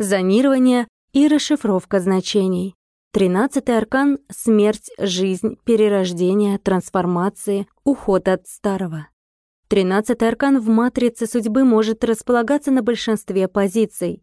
зонирование и расшифровка значений. Тринадцатый аркан — смерть, жизнь, перерождение, трансформации, уход от старого. Тринадцатый аркан в матрице судьбы может располагаться на большинстве позиций.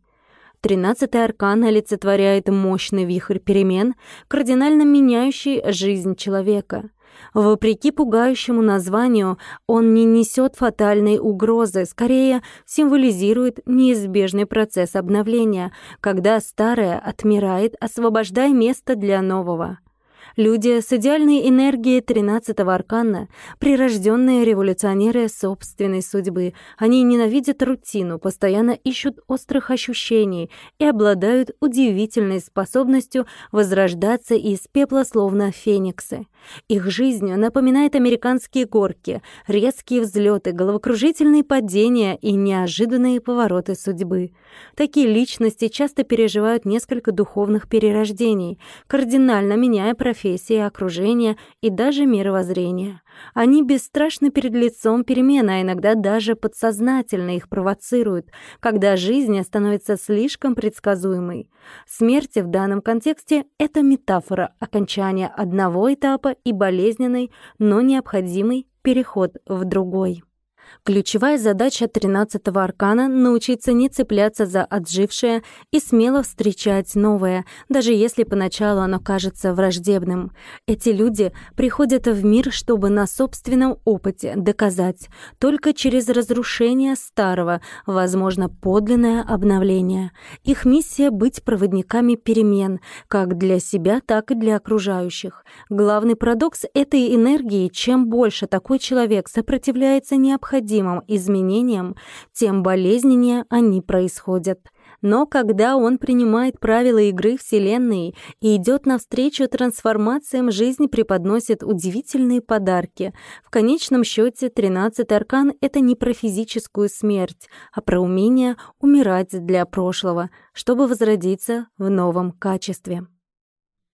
Тринадцатый аркан олицетворяет мощный вихрь перемен, кардинально меняющий жизнь человека. Вопреки пугающему названию, он не несет фатальной угрозы, скорее символизирует неизбежный процесс обновления, когда старое отмирает, освобождая место для нового. Люди с идеальной энергией тринадцатого аркана, прирожденные революционеры собственной судьбы. Они ненавидят рутину, постоянно ищут острых ощущений и обладают удивительной способностью возрождаться из пепла словно фениксы. Их жизнь напоминает американские горки, резкие взлеты, головокружительные падения и неожиданные повороты судьбы. Такие личности часто переживают несколько духовных перерождений, кардинально меняя профессию профессии, окружения и даже мировоззрения. Они бесстрашны перед лицом перемен, а иногда даже подсознательно их провоцируют, когда жизнь становится слишком предсказуемой. Смерть в данном контексте — это метафора окончания одного этапа и болезненный, но необходимый переход в другой. Ключевая задача 13-го аркана — научиться не цепляться за отжившее и смело встречать новое, даже если поначалу оно кажется враждебным. Эти люди приходят в мир, чтобы на собственном опыте доказать, только через разрушение старого возможно подлинное обновление. Их миссия — быть проводниками перемен, как для себя, так и для окружающих. Главный парадокс этой энергии — чем больше такой человек сопротивляется необходимости, необходимым изменениям, тем болезненнее они происходят. Но когда он принимает правила игры Вселенной и идет навстречу трансформациям, жизнь преподносит удивительные подарки. В конечном счете, 13 аркан — это не про физическую смерть, а про умение умирать для прошлого, чтобы возродиться в новом качестве.